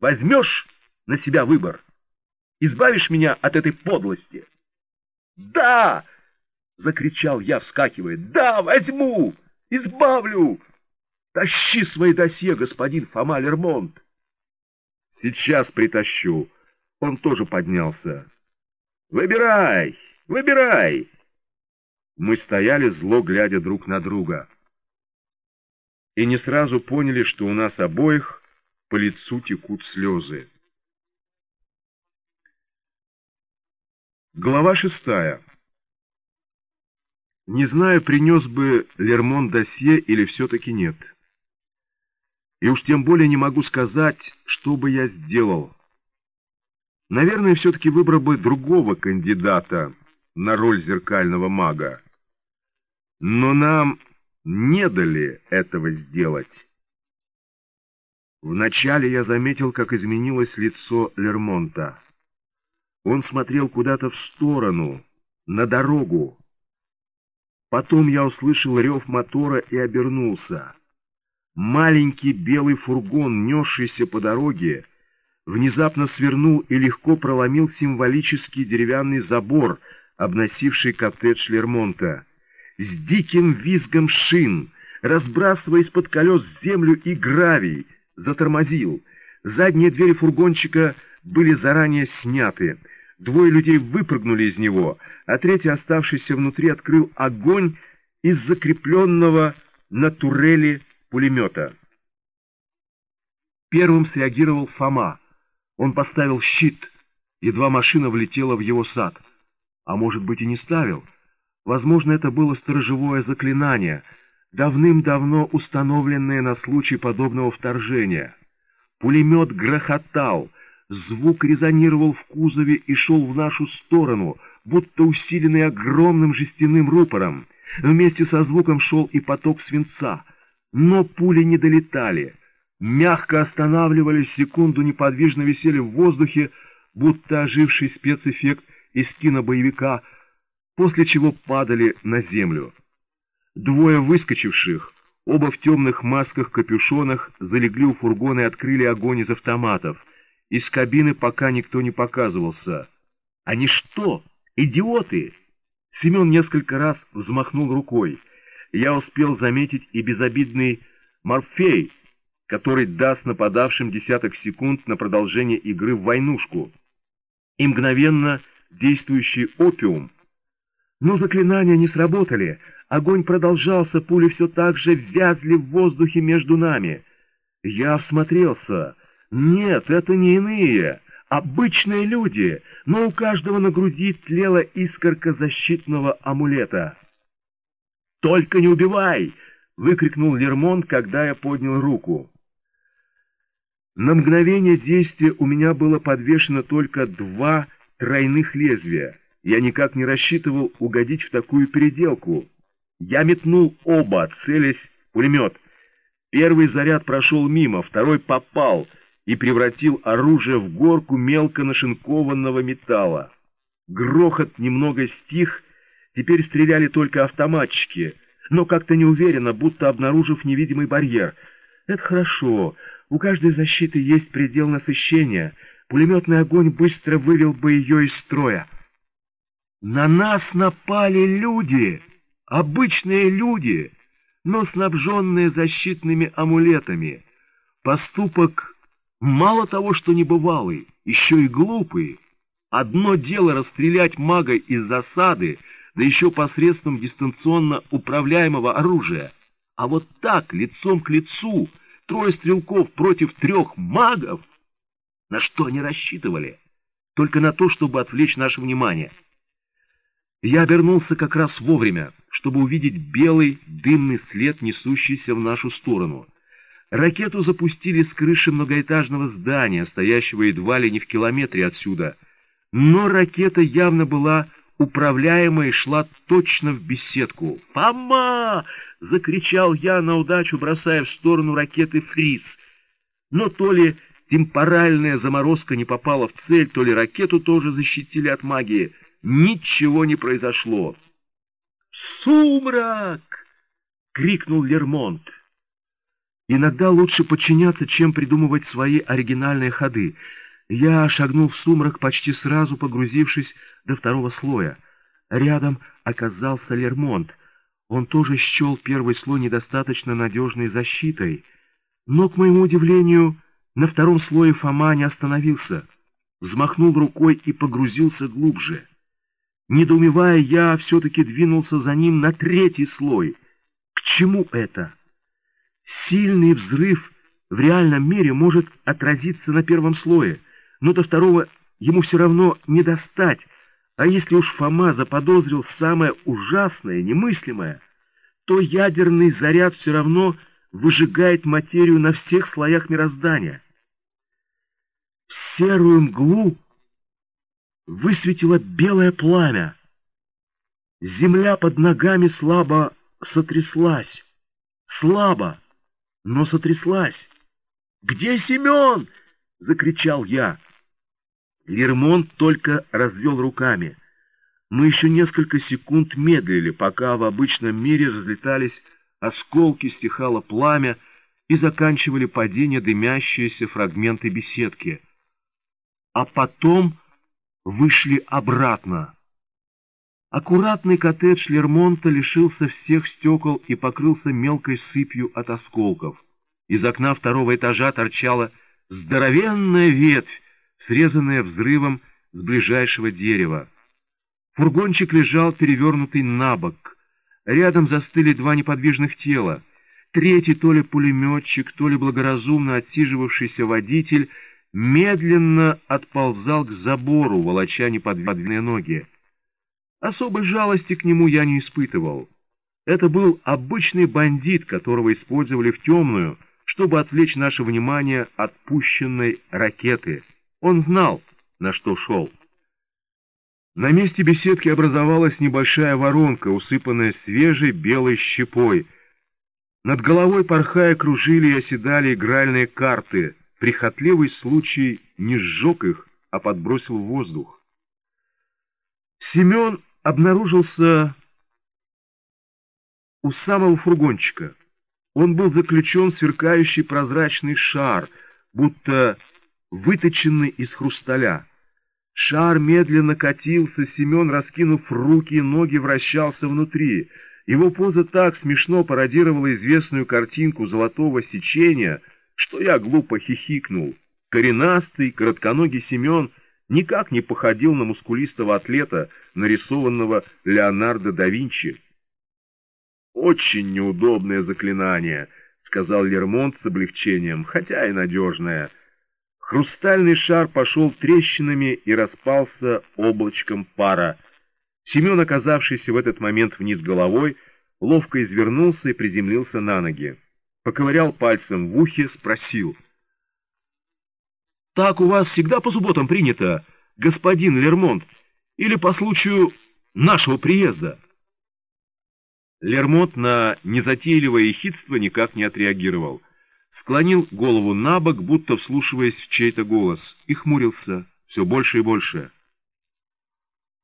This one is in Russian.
Возьмешь на себя выбор? Избавишь меня от этой подлости? Да! Закричал я, вскакивая. Да, возьму! Избавлю! Тащи свои досье, господин Фома Лермонт. Сейчас притащу. Он тоже поднялся. Выбирай, выбирай. Мы стояли зло, глядя друг на друга. И не сразу поняли, что у нас обоих по лицу текут слезы. Глава шестая. Не знаю, принес бы Лермон досье или все-таки нет. И уж тем более не могу сказать, что бы я сделал. Наверное, все-таки выбрал бы другого кандидата на роль зеркального мага. Но нам не дали этого сделать. Вначале я заметил, как изменилось лицо Лермонта. Он смотрел куда-то в сторону, на дорогу. Потом я услышал рев мотора и обернулся. Маленький белый фургон, несшийся по дороге, внезапно свернул и легко проломил символический деревянный забор, обносивший коттедж Лермонта. С диким визгом шин, разбрасывая из-под колес землю и гравий, затормозил. Задние двери фургончика были заранее сняты. Двое людей выпрыгнули из него, а третий, оставшийся внутри, открыл огонь из закрепленного на турели пулемета. Первым среагировал Фома. Он поставил щит, едва машина влетела в его сад. А может быть и не ставил. Возможно, это было сторожевое заклинание, давным-давно установленное на случай подобного вторжения. Пулемет грохотал, звук резонировал в кузове и шел в нашу сторону, будто усиленный огромным жестяным рупором. Вместе со звуком шел и поток свинца — но пули не долетали, мягко останавливались, секунду неподвижно висели в воздухе, будто оживший спецэффект из кинобоевика, после чего падали на землю. Двое выскочивших, оба в темных масках-капюшонах, залегли у фургона и открыли огонь из автоматов. Из кабины пока никто не показывался. «Они что, идиоты?» Семен несколько раз взмахнул рукой я успел заметить и безобидный Морфей, который даст нападавшим десяток секунд на продолжение игры в войнушку, и мгновенно действующий опиум. Но заклинания не сработали, огонь продолжался, пули все так же вязли в воздухе между нами. Я всмотрелся. Нет, это не иные, обычные люди, но у каждого на груди тлела искорка защитного амулета. «Только не убивай!» — выкрикнул Лермон, когда я поднял руку. На мгновение действия у меня было подвешено только два тройных лезвия. Я никак не рассчитывал угодить в такую переделку. Я метнул оба, целясь в пулемет. Первый заряд прошел мимо, второй попал и превратил оружие в горку мелко нашинкованного металла. Грохот немного стих, Теперь стреляли только автоматчики, но как-то неуверенно, будто обнаружив невидимый барьер. Это хорошо. У каждой защиты есть предел насыщения. Пулеметный огонь быстро вывел бы ее из строя. На нас напали люди, обычные люди, но снабженные защитными амулетами. Поступок мало того, что небывалый, еще и глупый. Одно дело расстрелять мага из засады, да еще посредством дистанционно управляемого оружия. А вот так, лицом к лицу, трое стрелков против трех магов? На что они рассчитывали? Только на то, чтобы отвлечь наше внимание. Я обернулся как раз вовремя, чтобы увидеть белый дымный след, несущийся в нашу сторону. Ракету запустили с крыши многоэтажного здания, стоящего едва ли не в километре отсюда. Но ракета явно была управляемая шла точно в беседку. «Фома!» — закричал я на удачу, бросая в сторону ракеты «Фриз». Но то ли темпоральная заморозка не попала в цель, то ли ракету тоже защитили от магии. Ничего не произошло. «Сумрак!» — крикнул Лермонт. Иногда лучше подчиняться, чем придумывать свои оригинальные ходы. Я шагнул в сумрак, почти сразу погрузившись до второго слоя. Рядом оказался Лермонт. Он тоже счел первый слой недостаточно надежной защитой. Но, к моему удивлению, на втором слое Фома не остановился. Взмахнул рукой и погрузился глубже. Недоумевая, я все-таки двинулся за ним на третий слой. К чему это? Сильный взрыв в реальном мире может отразиться на первом слое, но до второго ему все равно не достать, а если уж Фома заподозрил самое ужасное, немыслимое, то ядерный заряд все равно выжигает материю на всех слоях мироздания. Серую мглу высветило белое пламя. Земля под ногами слабо сотряслась. Слабо, но сотряслась. «Где Семен?» — закричал я. Лермонт только развел руками. Мы еще несколько секунд медлили, пока в обычном мире разлетались осколки, стихало пламя и заканчивали падение дымящиеся фрагменты беседки. А потом вышли обратно. Аккуратный коттедж Лермонта лишился всех стекол и покрылся мелкой сыпью от осколков. Из окна второго этажа торчала здоровенная ветвь, срезанная взрывом с ближайшего дерева. Фургончик лежал перевернутый на бок. Рядом застыли два неподвижных тела. Третий, то ли пулеметчик, то ли благоразумно отсиживавшийся водитель, медленно отползал к забору, волоча неподвижные ноги. Особой жалости к нему я не испытывал. Это был обычный бандит, которого использовали в темную, чтобы отвлечь наше внимание от пущенной ракеты. Он знал, на что шел. На месте беседки образовалась небольшая воронка, усыпанная свежей белой щепой. Над головой порхая кружили и оседали игральные карты — прихотливый случай не сжег их, а подбросил в воздух. Семен обнаружился у самого фургончика. Он был заключен в сверкающий прозрачный шар, будто выточенный из хрусталя. Шар медленно катился, Семен, раскинув руки и ноги, вращался внутри. Его поза так смешно пародировала известную картинку золотого сечения — что я глупо хихикнул. Коренастый, коротконогий Семен никак не походил на мускулистого атлета, нарисованного Леонардо да Винчи. «Очень неудобное заклинание», — сказал Лермонт с облегчением, хотя и надежное. Хрустальный шар пошел трещинами и распался облачком пара. Семен, оказавшийся в этот момент вниз головой, ловко извернулся и приземлился на ноги поковырял пальцем в ухе, спросил. «Так у вас всегда по субботам принято, господин Лермонт, или по случаю нашего приезда?» Лермонт на незатейливое ехидство никак не отреагировал. Склонил голову на бок, будто вслушиваясь в чей-то голос, и хмурился все больше и больше.